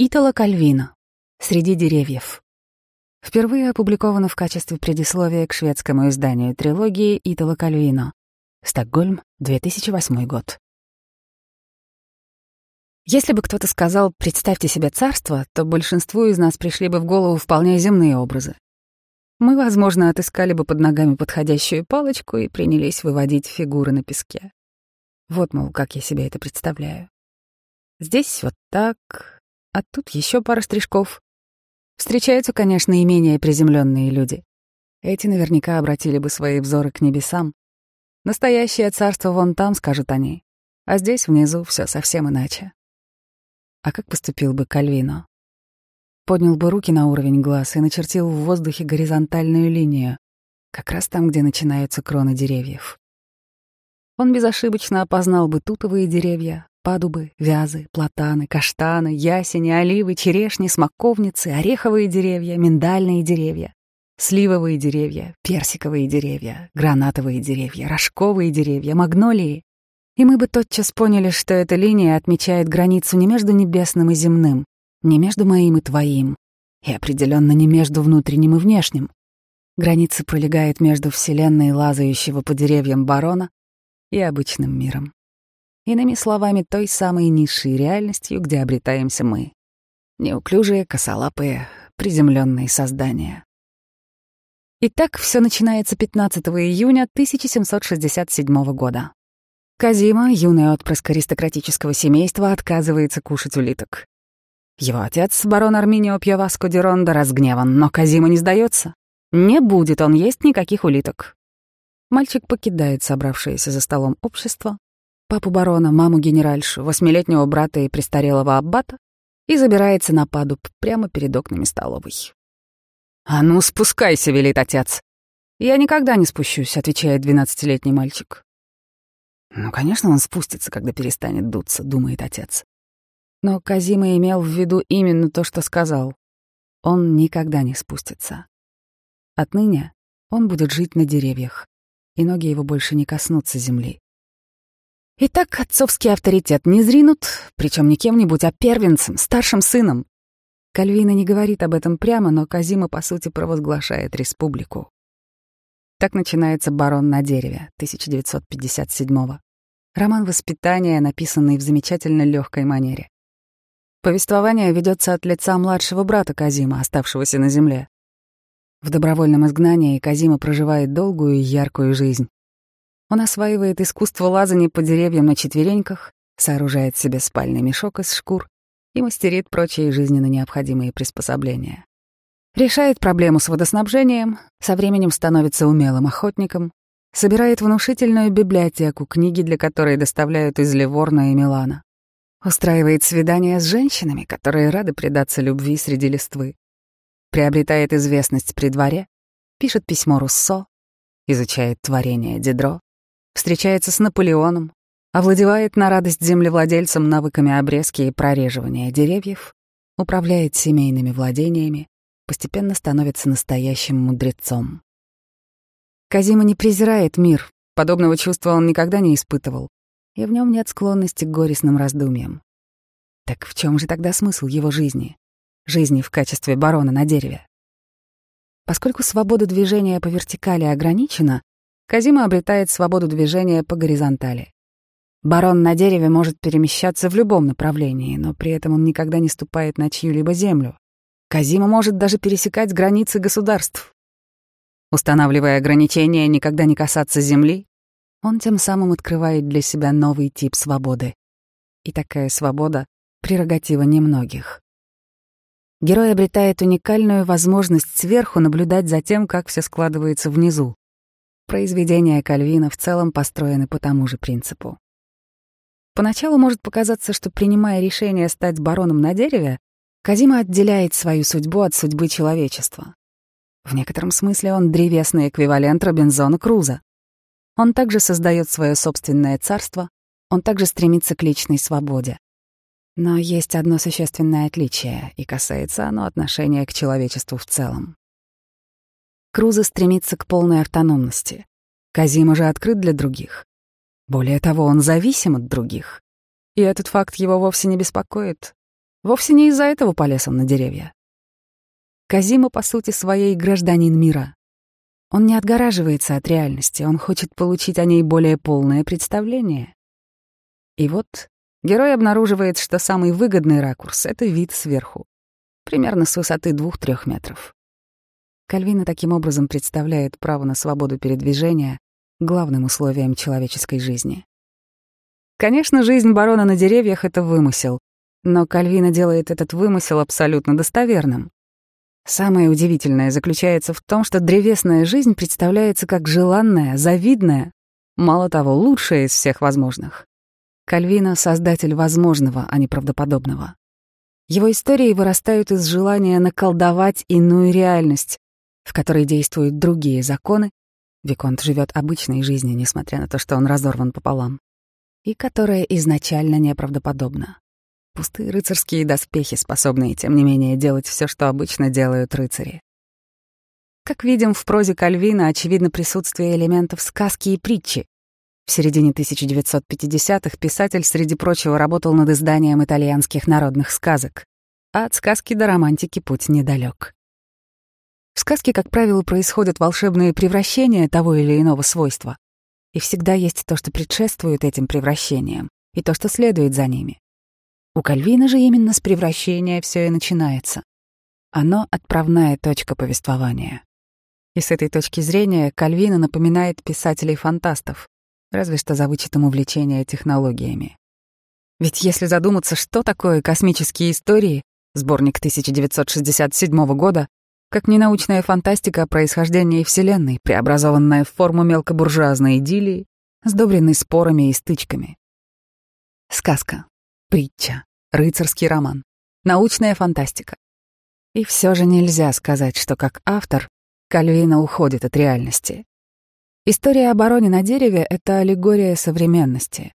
Итало Кальвино. Среди деревьев. Впервые опубликовано в качестве предисловия к шведскому изданию трилогии Итало Кальвино. Стокгольм, 2008 год. Если бы кто-то сказал «представьте себе царство», то большинству из нас пришли бы в голову вполне земные образы. Мы, возможно, отыскали бы под ногами подходящую палочку и принялись выводить фигуры на песке. Вот, мол, как я себе это представляю. Здесь вот так, а тут еще пара стрижков. Встречаются, конечно, и менее приземленные люди. Эти наверняка обратили бы свои взоры к небесам. Настоящее царство вон там, скажут они, а здесь внизу все совсем иначе. А как поступил бы Кальвино? Поднял бы руки на уровень глаз и начертил в воздухе горизонтальную линию, как раз там, где начинаются кроны деревьев. Он безошибочно опознал бы тутовые деревья, падубы, вязы, платаны, каштаны, ясени, оливы, черешни, смоковницы, ореховые деревья, миндальные деревья, сливовые деревья, персиковые деревья, гранатовые деревья, рожковые деревья, магнолии. И мы бы тотчас поняли, что эта линия отмечает границу не между небесным и земным, не между моим и твоим, и определенно не между внутренним и внешним. Граница пролегает между вселенной лазающего по деревьям барона и обычным миром. Иными словами, той самой низшей реальностью, где обретаемся мы. Неуклюжие, косолапые, приземленные создания. Итак, все начинается 15 июня 1767 года. Казима, юный отпрыск аристократического семейства, отказывается кушать улиток. Его отец, барон Арминио Пьяваско де разгневан, но Казима не сдается. Не будет он есть никаких улиток. Мальчик покидает собравшееся за столом общество, папу барона, маму генеральшу, восьмилетнего брата и престарелого аббата и забирается на падуб прямо перед окнами столовой. «А ну, спускайся», — велит отец. «Я никогда не спущусь», — отвечает двенадцатилетний мальчик. «Ну, конечно, он спустится, когда перестанет дуться», — думает отец. Но Казима имел в виду именно то, что сказал. Он никогда не спустится. Отныне он будет жить на деревьях, и ноги его больше не коснутся земли. Итак, отцовский авторитет не зринут, причем не кем-нибудь, а первенцем, старшим сыном. Кальвина не говорит об этом прямо, но Казима, по сути, провозглашает республику. Так начинается «Барон на дереве» 1957-го. Роман воспитания, написанный в замечательно легкой манере. Повествование ведется от лица младшего брата Казима, оставшегося на земле. В добровольном изгнании Казима проживает долгую и яркую жизнь. Он осваивает искусство лазания по деревьям на четвереньках, сооружает себе спальный мешок из шкур и мастерит прочие жизненно необходимые приспособления. Решает проблему с водоснабжением, со временем становится умелым охотником, собирает внушительную библиотеку, книги для которой доставляют из Ливорна и Милана. Устраивает свидания с женщинами, которые рады предаться любви среди листвы. Приобретает известность при дворе, пишет письмо Руссо, изучает творение Дидро, встречается с Наполеоном, овладевает на радость землевладельцам навыками обрезки и прореживания деревьев, управляет семейными владениями, постепенно становится настоящим мудрецом. Казима не презирает мир, подобного чувства он никогда не испытывал, и в нем нет склонности к горестным раздумьям. Так в чем же тогда смысл его жизни? Жизни в качестве барона на дереве? Поскольку свобода движения по вертикали ограничена, Казима обретает свободу движения по горизонтали. Барон на дереве может перемещаться в любом направлении, но при этом он никогда не ступает на чью-либо землю. Казима может даже пересекать границы государств. Устанавливая ограничения никогда не касаться земли, он тем самым открывает для себя новый тип свободы. И такая свобода — прерогатива немногих. Герой обретает уникальную возможность сверху наблюдать за тем, как все складывается внизу. Произведения Кальвина в целом построены по тому же принципу. Поначалу может показаться, что, принимая решение стать бароном на дереве, Казима отделяет свою судьбу от судьбы человечества. В некотором смысле он древесный эквивалент Робинзона Круза. Он также создает свое собственное царство, он также стремится к личной свободе. Но есть одно существенное отличие, и касается оно отношения к человечеству в целом. Круза стремится к полной автономности. Казима же открыт для других. Более того, он зависим от других. И этот факт его вовсе не беспокоит. Вовсе не из-за этого полез он на деревья. Казима, по сути, своей гражданин мира. Он не отгораживается от реальности, он хочет получить о ней более полное представление. И вот герой обнаруживает, что самый выгодный ракурс — это вид сверху, примерно с высоты двух-трех метров. Кальвина таким образом представляет право на свободу передвижения главным условием человеческой жизни. Конечно, жизнь барона на деревьях — это вымысел, но Кальвина делает этот вымысел абсолютно достоверным. Самое удивительное заключается в том, что древесная жизнь представляется как желанная, завидная, мало того, лучшая из всех возможных. Кальвина — создатель возможного, а не правдоподобного. Его истории вырастают из желания наколдовать иную реальность, в которой действуют другие законы, Виконт живет обычной жизнью, несмотря на то, что он разорван пополам, и которая изначально неправдоподобна. Пустые рыцарские доспехи, способные, тем не менее, делать все, что обычно делают рыцари. Как видим, в прозе Кальвина очевидно присутствие элементов сказки и притчи. В середине 1950-х писатель, среди прочего, работал над изданием итальянских народных сказок. А от сказки до романтики путь недалек. В сказке, как правило, происходят волшебные превращения того или иного свойства. И всегда есть то, что предшествует этим превращениям, и то, что следует за ними. У Кальвина же именно с превращения все и начинается. Оно — отправная точка повествования. И с этой точки зрения Кальвина напоминает писателей-фантастов, разве что за вычетом увлечения технологиями. Ведь если задуматься, что такое космические истории, сборник 1967 года, как ненаучная фантастика о происхождении Вселенной, преобразованная в форму мелкобуржуазной идиллии, сдобренной спорами и стычками. Сказка, притча, рыцарский роман, научная фантастика. И все же нельзя сказать, что как автор Кальвина уходит от реальности. История обороны на дереве — это аллегория современности.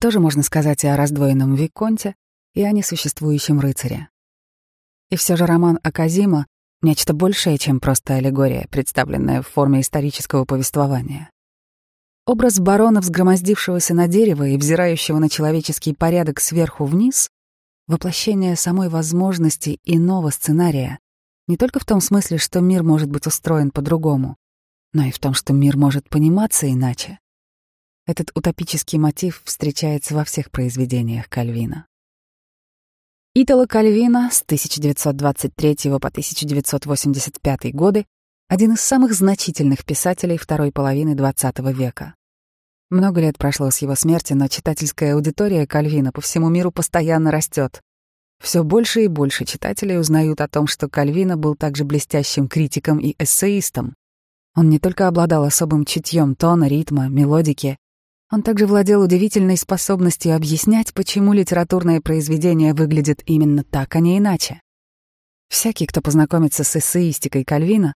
Тоже можно сказать и о раздвоенном Виконте, и о несуществующем рыцаре. И все же роман Аказима — нечто большее, чем просто аллегория, представленная в форме исторического повествования. Образ барона, взгромоздившегося на дерево и взирающего на человеческий порядок сверху вниз, воплощение самой возможности иного сценария, не только в том смысле, что мир может быть устроен по-другому, но и в том, что мир может пониматься иначе. Этот утопический мотив встречается во всех произведениях Кальвина. Итало Кальвина с 1923 по 1985 годы один из самых значительных писателей второй половины XX века. Много лет прошло с его смерти, но читательская аудитория Кальвина по всему миру постоянно растет. Все больше и больше читателей узнают о том, что Кальвина был также блестящим критиком и эссеистом. Он не только обладал особым чутьем тона, ритма, мелодики, он также владел удивительной способностью объяснять, почему литературное произведение выглядит именно так, а не иначе. Всякий, кто познакомится с эссеистикой Кальвина,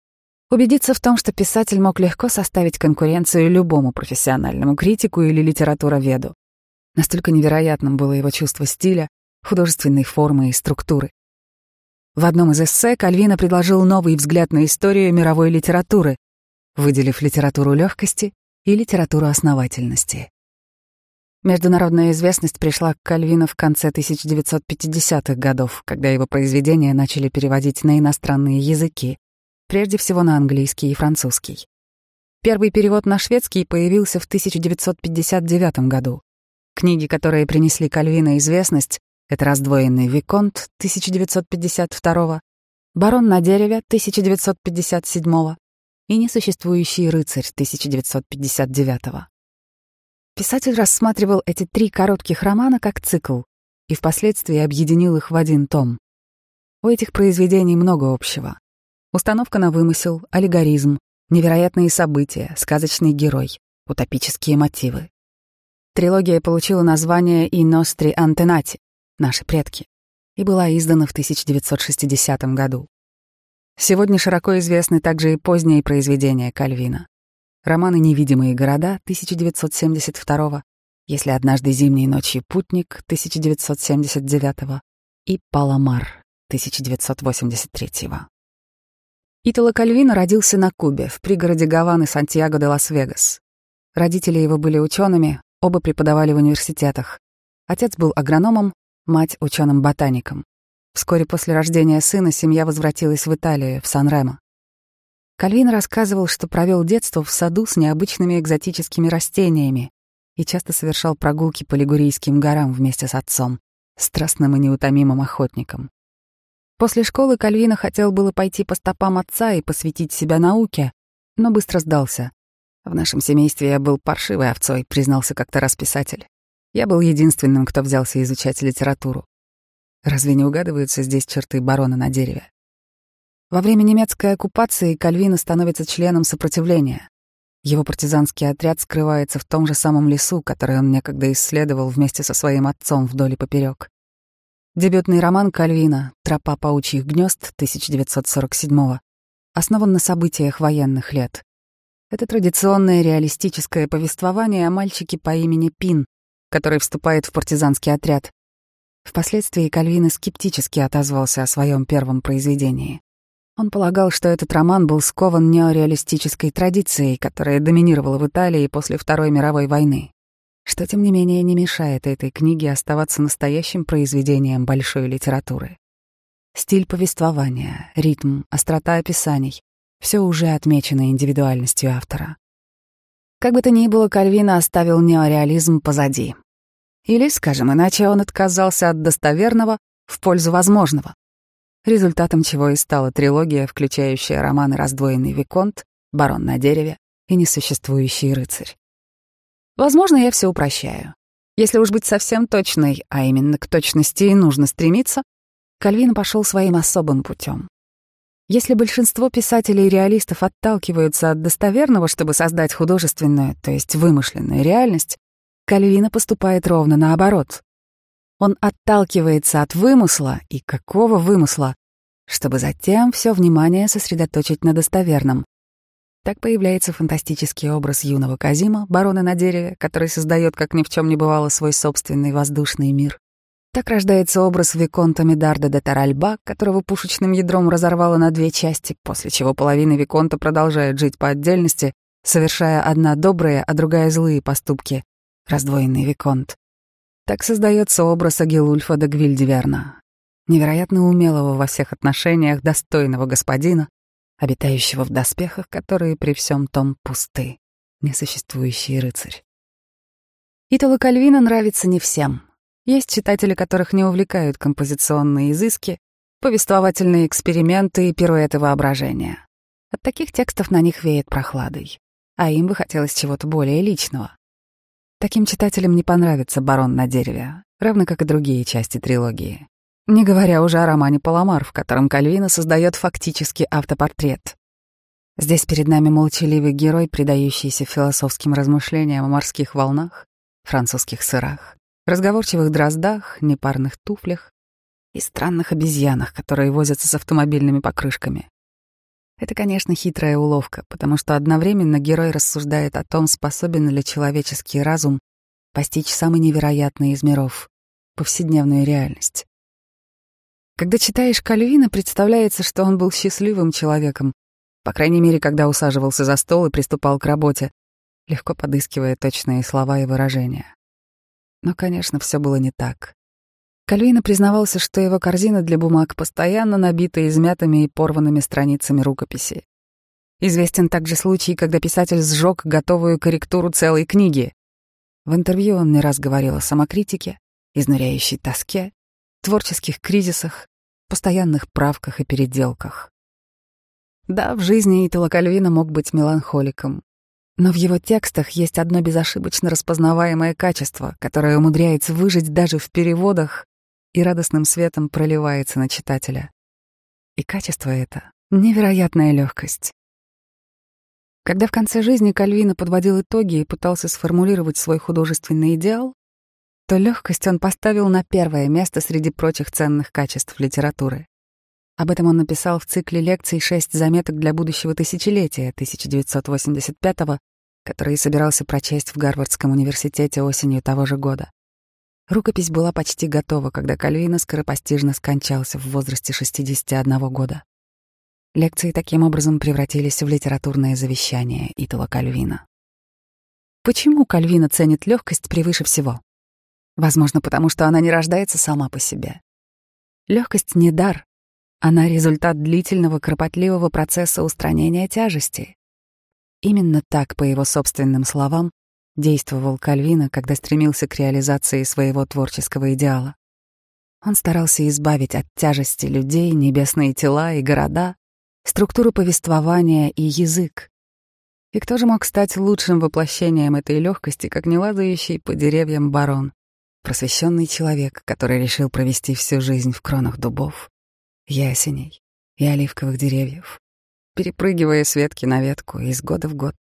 убедиться в том, что писатель мог легко составить конкуренцию любому профессиональному критику или литературоведу. Настолько невероятным было его чувство стиля, художественной формы и структуры. В одном из эссе Кальвина предложил новый взгляд на историю мировой литературы, выделив литературу легкости и литературу основательности. Международная известность пришла к Кальвину в конце 1950-х годов, когда его произведения начали переводить на иностранные языки, прежде всего на английский и французский. Первый перевод на шведский появился в 1959 году. Книги, которые принесли Кальвина известность, это «Раздвоенный Виконт» 1952 «Барон на дереве» 1957 и «Несуществующий рыцарь» 1959 Писатель рассматривал эти три коротких романа как цикл и впоследствии объединил их в один том. У этих произведений много общего. Установка на вымысел, аллегоризм, невероятные события, сказочный герой, утопические мотивы. Трилогия получила название «И ностри антенати» — «Наши предки» и была издана в 1960 году. Сегодня широко известны также и поздние произведения Кальвина. Романы «Невидимые города» 1972 «Если однажды зимней ночью путник» 1979 и «Паламар» 1983 Итало Кальвино родился на Кубе, в пригороде Гаваны Сантьяго де Лас-Вегас. Родители его были учеными, оба преподавали в университетах. Отец был агрономом, мать — ученым-ботаником. Вскоре после рождения сына семья возвратилась в Италию, в Сан-Ремо. Кальвин рассказывал, что провел детство в саду с необычными экзотическими растениями и часто совершал прогулки по Лигурийским горам вместе с отцом, страстным и неутомимым охотником. После школы Кальвина хотел было пойти по стопам отца и посвятить себя науке, но быстро сдался. В нашем семействе я был паршивой овцой, признался как-то раз писатель. Я был единственным, кто взялся изучать литературу. Разве не угадываются здесь черты барона на дереве? Во время немецкой оккупации Кальвина становится членом сопротивления. Его партизанский отряд скрывается в том же самом лесу, который он некогда исследовал вместе со своим отцом вдоль и поперек. Дебютный роман Кальвина «Тропа паучьих гнезд» 1947 основан на событиях военных лет. Это традиционное реалистическое повествование о мальчике по имени Пин, который вступает в партизанский отряд. Впоследствии Кальвин скептически отозвался о своем первом произведении. Он полагал, что этот роман был скован неореалистической традицией, которая доминировала в Италии после Второй мировой войны, что, тем не менее, не мешает этой книге оставаться настоящим произведением большой литературы. Стиль повествования, ритм, острота описаний — все уже отмечено индивидуальностью автора. Как бы то ни было, Кальвина оставил неореализм позади. Или, скажем иначе, он отказался от достоверного в пользу возможного результатом чего и стала трилогия, включающая романы «Раздвоенный Виконт», «Барон на дереве» и «Несуществующий рыцарь». Возможно, я все упрощаю. Если уж быть совсем точной, а именно к точности и нужно стремиться, Кальвин пошел своим особым путем. Если большинство писателей и реалистов отталкиваются от достоверного, чтобы создать художественную, то есть вымышленную реальность, Кальвина поступает ровно наоборот. Он отталкивается от вымысла, и какого вымысла, чтобы затем все внимание сосредоточить на достоверном. Так появляется фантастический образ юного Казима, барона на дереве, который создает, как ни в чем не бывало, свой собственный воздушный мир. Так рождается образ Виконта Медарда де Таральба, которого пушечным ядром разорвало на две части, после чего половина Виконта продолжает жить по отдельности, совершая одна добрые, а другая злые поступки. Раздвоенный Виконт. Так создается образ Агилульфа де Гвильдиверна, невероятно умелого во всех отношениях достойного господина, обитающего в доспехах, которые при всем том пусты, несуществующий рыцарь. Итало Кальвина нравится не всем. Есть читатели, которых не увлекают композиционные изыски, повествовательные эксперименты и пируэты воображения. От таких текстов на них веет прохладой, а им бы хотелось чего-то более личного. Таким читателям не понравится «Барон на дереве», равно как и другие части трилогии. Не говоря уже о романе «Паламар», в котором Кальвина создает фактически автопортрет. Здесь перед нами молчаливый герой, предающийся философским размышлениям о морских волнах, французских сырах, разговорчивых дроздах, непарных туфлях и странных обезьянах, которые возятся с автомобильными покрышками. Это, конечно, хитрая уловка, потому что одновременно герой рассуждает о том, способен ли человеческий разум постичь самый невероятный из миров — повседневную реальность. Когда читаешь Кальвина, представляется, что он был счастливым человеком, по крайней мере, когда усаживался за стол и приступал к работе, легко подыскивая точные слова и выражения. Но, конечно, все было не так. Кальвина признавался, что его корзина для бумаг постоянно набита измятыми и порванными страницами рукописи. Известен также случай, когда писатель сжег готовую корректуру целой книги. В интервью он не раз говорил о самокритике, изнуряющей тоске, творческих кризисах, постоянных правках и переделках. Да, в жизни Итала Кальвина мог быть меланхоликом, но в его текстах есть одно безошибочно распознаваемое качество, которое умудряется выжить даже в переводах и радостным светом проливается на читателя. И качество это — невероятная легкость. Когда в конце жизни Кальвина подводил итоги и пытался сформулировать свой художественный идеал, то легкость он поставил на первое место среди прочих ценных качеств литературы. Об этом он написал в цикле лекций «Шесть заметок для будущего тысячелетия» 1985 который собирался прочесть в Гарвардском университете осенью того же года. Рукопись была почти готова, когда Кальвина скоропостижно скончался в возрасте 61 года. Лекции таким образом превратились в литературное завещание Итала Кальвина. Почему Кальвина ценит легкость превыше всего? Возможно, потому что она не рождается сама по себе. Легкость не дар, она результат длительного кропотливого процесса устранения тяжести. Именно так, по его собственным словам, действовал Кальвина, когда стремился к реализации своего творческого идеала. Он старался избавить от тяжести людей, небесные тела и города, структуру повествования и язык. И кто же мог стать лучшим воплощением этой легкости, как не лазающий по деревьям барон, просвещенный человек, который решил провести всю жизнь в кронах дубов, ясеней и оливковых деревьев, перепрыгивая с ветки на ветку из года в год,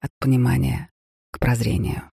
от понимания к прозрению.